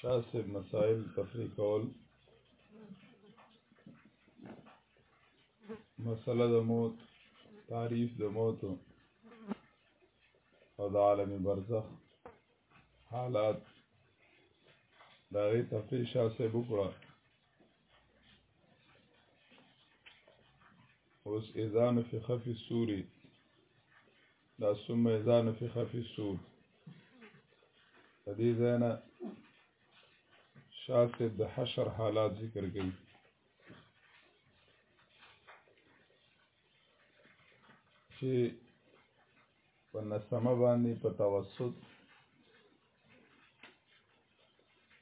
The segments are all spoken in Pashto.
شاه صاحب مسائل تفریح کول مسله د موت تعریف د موت او د عالم برزخ حالات دا غي تفریح شاه صاحب وکړه اوس اذان فی خفی سوری دا ثم اذا نفخ فی الصور د دې ځای نه شاه صاحب د حشر حالات ذکر کوي چې په نسمه باندې په توسط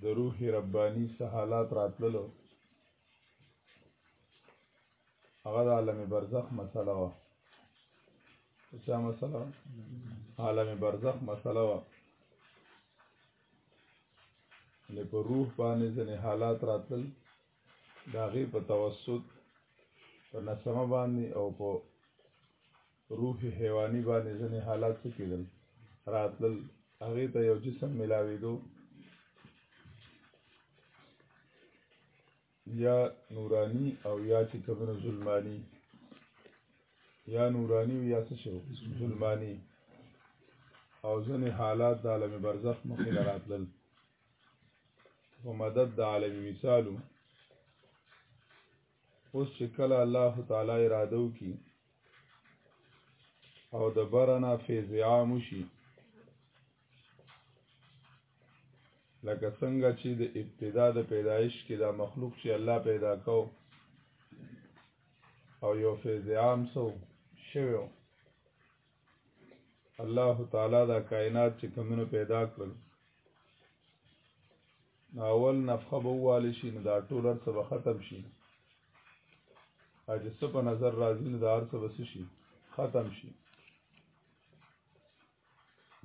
د روح ربانی سه حالات راتللو هغه د عالم برزخ مسله وه چا مسله وه عالم برزخ مسله وه له په روح باندې ځنې حالات راتل د هغې په توسط په نسمه باندې او په روح حیواني باندې ځنې حالات څه کېدل راتلل هغې ته یو جسم ملاوېدو یا نورانی او یا چې کومنه ظلمانی یا نورانی او یا څه شو ظلمانی او ځنې حالات د عالم برزخ مخې راتلل په مدد د عالم مثالو اوس چې کله الله تعالی اراده وکړي او د برنا فیض عام شي لکه څنګه چې د ابتدا د پیدایش کې دا مخلوق چې الله پیدا کو او یو فیض عام سو شوی الله تعالی دا کائنات چې کمنو پیدا کړل نو اول نفخه به والی شي نو دا ټول ارڅ به ختم شي اجه څه په نظر راځي نو دا ارڅ به شي ختم شي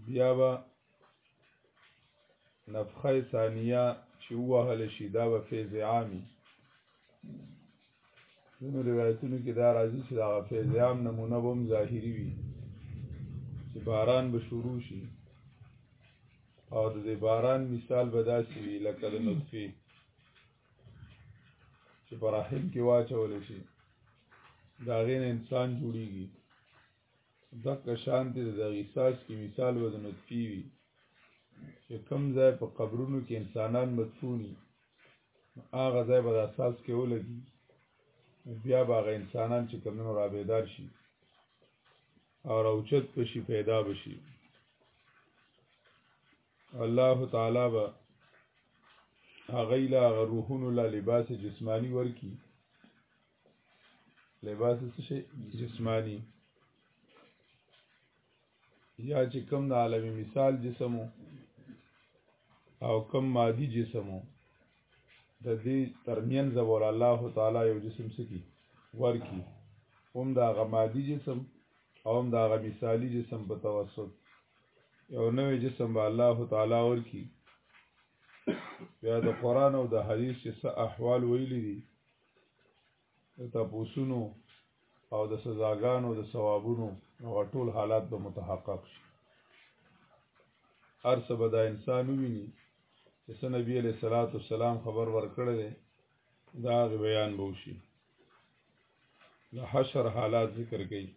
بیا به نفخه ثانیه چې وهل شي دا به فیض عامي ځینو روایتونو کې دا راځي چې هغه فیض عام نمونه به هم ظاهري وي چې باران به شروع شي او د دې باران مثال به داسې وي لکه د نطفې چې په رحم کې واچول شي د هغې نه انسان جوړیږي دغه شان دی د غیساس کې مثال به د نطفې وي چې کم ځای په قبرونو کې انسانان مدفوني هغه ځای به د اساس کې ولګي بیا به هغه انسانان چې کمونو را بیدار شي او راوچت پشي پیدا بشي الله تعالی به هغه لا روحونو لا لباس جسمانی ورکی لباس څه شي جسمانی یا چې کوم د عالم مثال جسم او کوم مادي جسم د دې ترمن زبر الله تعالی یو جسم سکی ورکی هم دا غ مادي جسم او هم دا غ مثالی جسم په توسط یو نوې جسم به الله تعالی ورکی بیا د قران او د حدیث چې څه احوال ویلي دي د تپوسونو او د سزاګانو د ثوابونو او ټول حالات به متحقق شي هر څه به دا انسان وویني چې څه نبی علیه الصلاۃ والسلام خبر ورکړی دی دا هغې بیان به وشي د حشر حالات ذکر کوي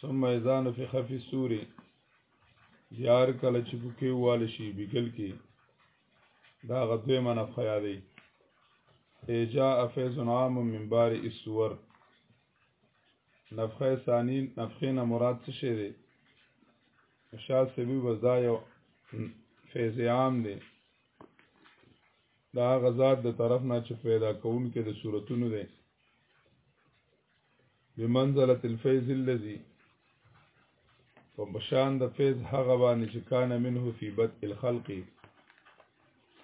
ثم اذا نفخ في السور یار کله چې پکې واله شي بګل کې دا غ دویمه نفخه یادی ایجا افیز عام من بار السور نفخه ثانی نفخه نه مراد څه شی دی شاه سبی وزدا یو فیض عام دی دا غزاد د طرف نه چې پیدا کون کې د صورتونو دی بمنزله الفیض الذي په بشان د فیض هغه باندې چې کان منه فی بد الخلق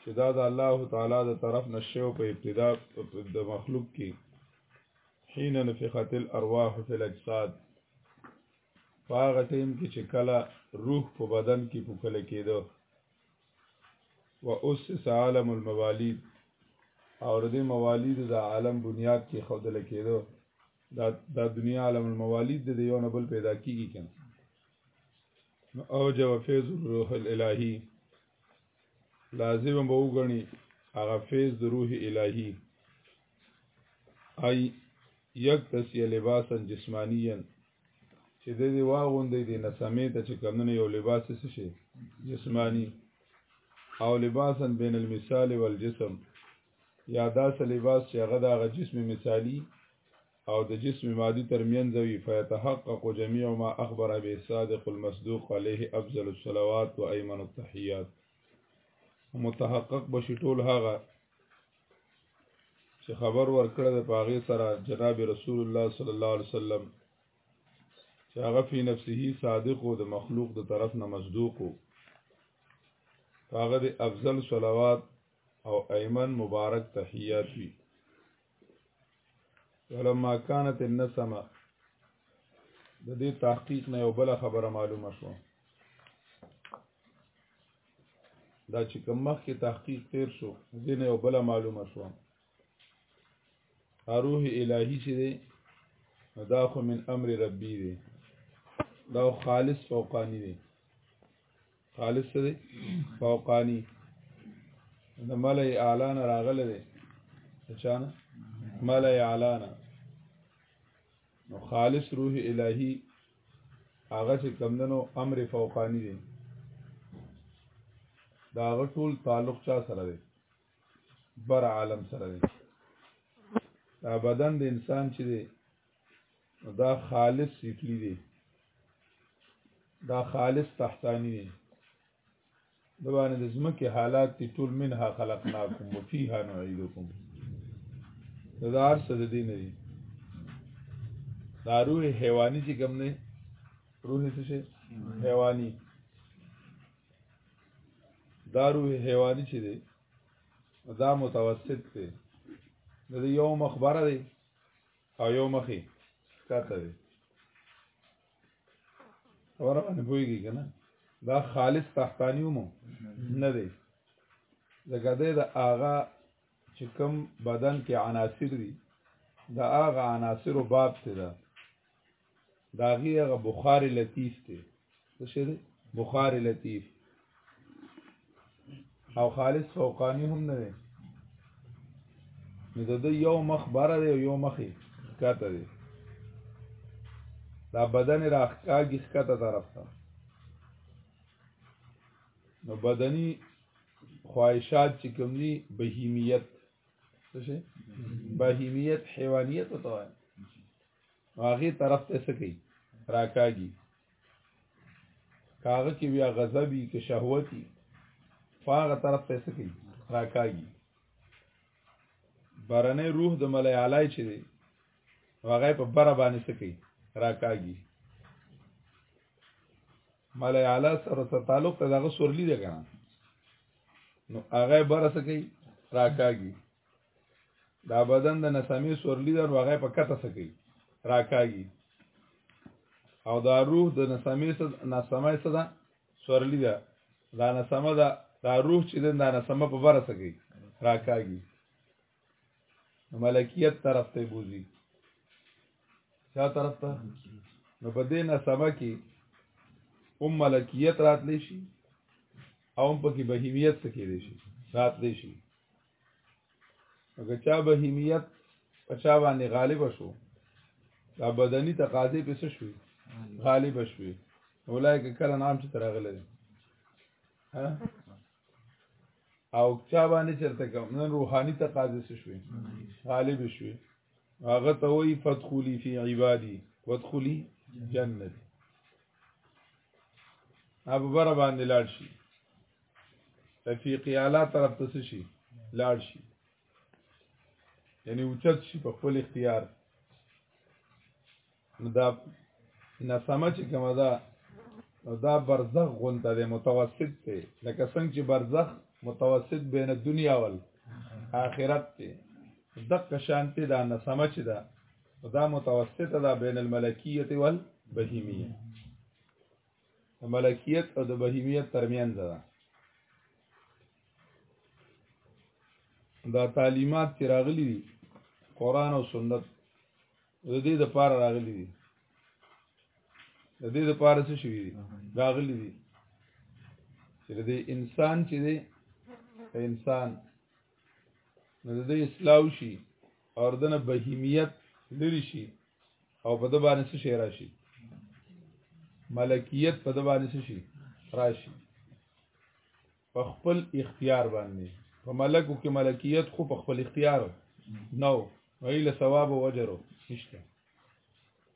چې دا د الله تعالی د طرف نشو په ابتدا د مخلوق کې حين نفخت الارواح فی الاجساد فاغه ټیم کې چې کله روح په بدن کې پوکل کېدو و اسس عالم المواليد او ردی موالید دا عالم بنیاد کې خودل کېدو دا دا دنیا عالم الموالید د یو نه بل پیدا کیږي کنه نو او جو فیض الروح الالهی لازم به وګڼي هغه فیض د روح الهی ای یک تسیه لباسا جسمانیا چې د دې واغوندې دې نسمې ته چې کمونه یو لباس څه شي جسمانی او لباسن بین المثال والجسم یا داسې لباس چې هغه د هغه جسم مثالی او د جسم مادي ترمنځ وي فیتحقق جميع ما اخبر به الصادق المصدوق عليه افضل الصلوات و ايمن التحيات متحقق بشي ټول هغه چې خبر ورکړه د پاغه سره جناب رسول الله صلی الله علیه وسلم چې هغه په نفسه صادق او د مخلوق د طرف نه مصدوق او هغه د افضل صلوات او ایمن مبارک تحیات وی ولما كانت النسمه د دې تحقیق نه یو بل خبره معلومه شوه دا چې کوم مخ کې تحقیق تیر شو ځینې او بل معلومه شو روح الهی چې دی دا خو من امر ربی دی دا خالص فوقانی دی خالص څه دی فوقانی د ملئ اعلان راغله دی چانه ملئ اعلان نو خالص روح الهی هغه چې کمندنو امر فوقانی دی دا غټول تعلق چا سره دی بر عالم سره دی دا بدن د انسان چې دی دا خالص سفلی دی دا خالص تحتانی دی د باندې د زمکه حالات تی ټول منها خلقناکم وفيها نعيدكم دا دار څه د دین دی دا روح حیواني چې کوم نه روح څه شي حیواني دا روح حیواني چې دی دا متوسط دی د یو مخبره دی او یو مخې کاته دی اور باندې پويږي کنه دا خالص تحتانیو مو نه دی لکه د آغا چې کوم بدن کې عناصر دي د آغا عناصر باب ته ده دا غي هغه بخار لطیف ته څه شه بخار لطیف او خالص فوقانی هم نه دی نو د دې یو مخ بره دی یو مخ کاته دی دا بدن راخکاږي ښکته طرف ته نو بدني خواهشات چې کوم دي بهیمیت څه شي بهیمیت حیوانیت ته وایي هغه طرف ته سکی راکاږي کاغه کې بیا غضبي کې شهوتي فاغه طرف ته سکی راکاږي برنه روح د ملای علای چې دی هغه په بر باندې سکی راکاږي ملای علا سره ته تعلق ته دغه سورلی دی کنه نو هغه بر سکی راکاږي دا بدن د نسمې سورلی ده نو هغه په کته سکی راکاږي او دا روح د نسمې سره نسمه سره سورلی ده دا نسمه ده دا روح چې دا نسمه په بره سکی راکاږي ملکیت طرف ته بوزي چا طرف ته نو په دې نسمه کې ام ملکیت راتلی شي او هم پکې بهیمیت څه کې دی شي رات دی شي اگر چا بهیمیت په چا باندې غالب شو دا بدني تقاضې په څه شوي غالب شوي اولای کې کله نام چې ترغله دي ها او چا باندې چرته کوم نن روحاني تقاضې څه شوي غالب شوي هغه ته وی فدخلی فی عبادی وادخلی جنت ابو بر باندې لاړ شي رفیق اعلی طرف ته شي لاړ شي یعنی اوچت شي په خپل اختیار نو دا نسمه چې کومه ده نو دا برزخ غونته دی متوسط دی لکه څنګه چې برزخ متوسط بین دنیا ول آخرت دی دقه شانتی دا نسمه چې ده دا متوسط ده بین الملکیت والبهیمیه ملکیت او د بهیمیت ترمنځ ده دا تعلیمات چې راغلي دي قران او سنت د دې د پاره راغلي دي د دې د پاره څه شوی دي راغلي دي چې د انسان چې دی انسان نو د دې اسلام شي او دنه بهیمیت لري شي او په د باندې څه شي راشي ملکیت په د باندې څه شي راشي په خپل اختیار باندې په ملکو کې ملکیت خو په خپل اختیار نو ویله ثواب او اجر نشته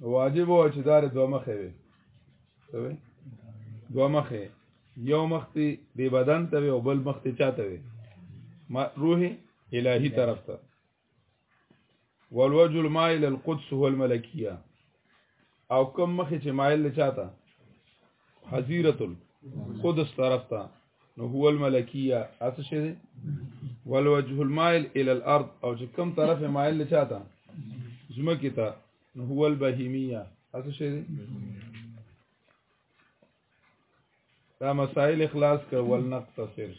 واجب و چې دار دوه مخه وي دوه مخه یو مخ ته دی بدن ته او بل مخ ته چاته وي ما روح الهي طرف ته والوجه المائل القدس هو الملكيه او کوم مخ چې مائل چاته حزيره القدس طرف ته نو هو الملکیه اس شه دی والوجه المائل الى الارض او چې کوم طرف مائل لچاته زمکه ته نو هو البهیمیه اس شه دی دا مسائل اخلاص کړه ولنقتصر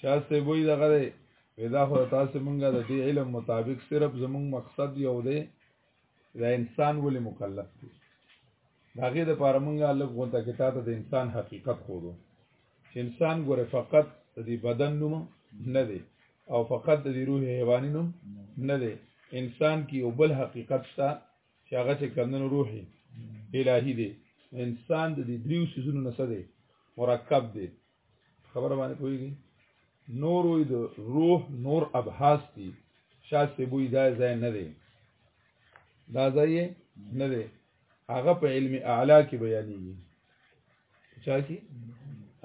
شاسته وای دغه ودا خو تاسو مونږه د دې علم مطابق صرف زمونږ مقصد یو دی دا انسان ولې مکلف دی دا غي د پاره مونږه لږ غونته کې تاسو د انسان حقیقت خو دو چې انسان ګوره فقط د بدن نوم نه دی او فقط د روح حیواني نوم نه دی انسان کې یو بل حقیقت شته چې هغه چې کمنو روحي الهي دی انسان د دې دریو سيزونو نه څه دی مرکب دی خبره باندې پوهیږي نور وي د روح نور ابحاث دي شاسې بوی دا ځای نه دی دا ځای نه دی هغه په علم اعلا کې بیانېږي چا کې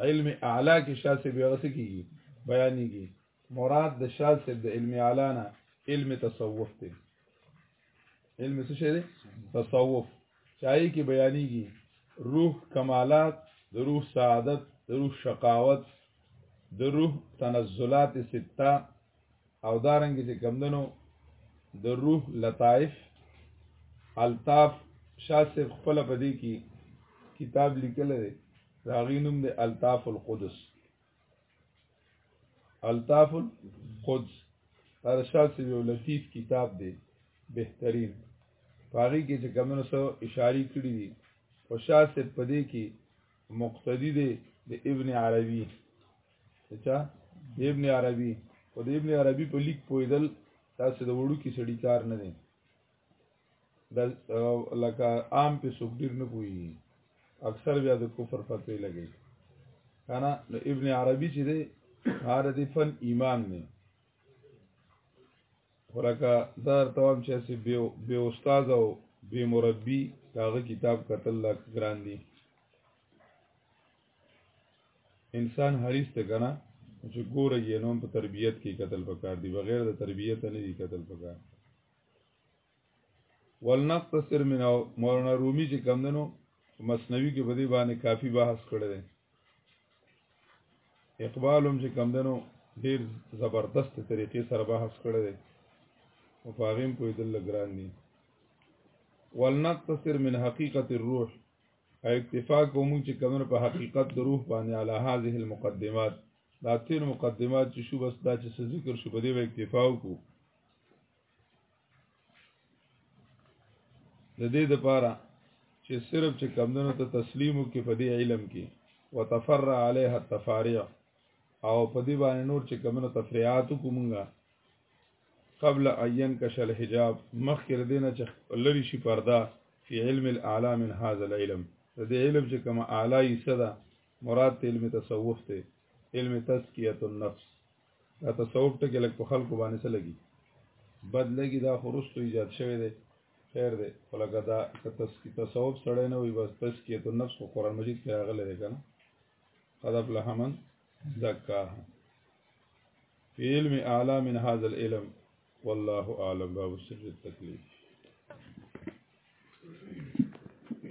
علم اعلا کې شاسې بیا غسه کیږي بیانېږي مراد د شال صاحب د علم اعلی نه علم تصوف دی علم څه شی دی تصوف چای کې بیانېږي روح کمالات د روح سعادت د روح شقاوت د روح تنزلات سته او دارنګ چې کمدنو د روح لطائف الطاف شاسب خپل پدې کې کتاب لیکل دی راغینوم د الطاف القدس الطاف القدس ارشاد سی یو لطیف کتاب دی بهترین پاغي کې چې کمنو سو اشاره کړې دي او شاه سے پدې کې مقتدی دی د ابن عربي اچھا ابن عربي او د ابن عربي په لیک پویدل تاسو د وړو کې سړی کار نه دی د لکه عام په سوق ډیر نه پوي اکثر بیا د کفر فتوی لګي کنه نو ابن عربي چې دی هر دې فن امام نه ورکه دا توام چې سي به استاد او به مربي داغه کتاب قتل لک ګران دي انسان حریص ته کنه چې ګوره یې نوم په تربیت کې قتل پکار دی بغیر د تربیت نه دی قتل پکار ولنقتصر من مولانا رومي چې کم دنو مصنوي کې په دې باندې کافي بحث کړی دی اقبال هم چې کم دنو ډېر زبردست طریقې سره بحث کړی دی او په هغې هم پوهېدل ګران دي ولنقتصر من حقیقت الروح او اکتفا کومو چې کم په حقیقت د روح باندې علی هذه المقدمات دا تیر مقدمات چې شو بس دا چې ذکر شو په دې اکتفا وکړو د دې لپاره چې صرف چې کمندونو ته تسلیمو کې په دې علم کې وتفرع عليها التفاريع او په دې باندې نور چې کمندونو تفریعات کومنګا قبل عین کشل حجاب مخکې دینه چې لری شي پرده فی علم الاعلى من هذا العلم د دې علم چې کوم اعلی صدا مراد علم تصوف ته علم تزکیه النفس دا تصوف ټکی لګ په خلکو باندې څه لګي بد لګي دا خورستو ایجاد شوی دی خیر دی ولکه دا که تصوف سړی نه وي بس تسکیه تو نفس خو قرآن مجید کې راغلی دی که نه قد افلح من زکاها فی علم اعلا من هذا العلم والله اعلم باب السر التکلیف